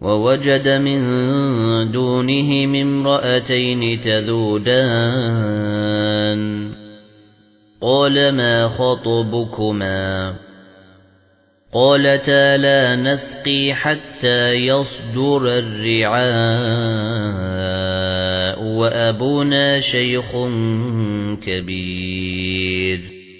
وَوَجَدَ مِن دُونِهِمْ امْرَأَتَيْنِ تَذُودَانِ. قَالَ مَا خَطْبُكُمَا؟ قَالَتَا لَا نَسْقِي حَتَّى يَصْدُرَ الرِّعَاءُ وَأَبُونَا شَيْخٌ كَبِيرٌ.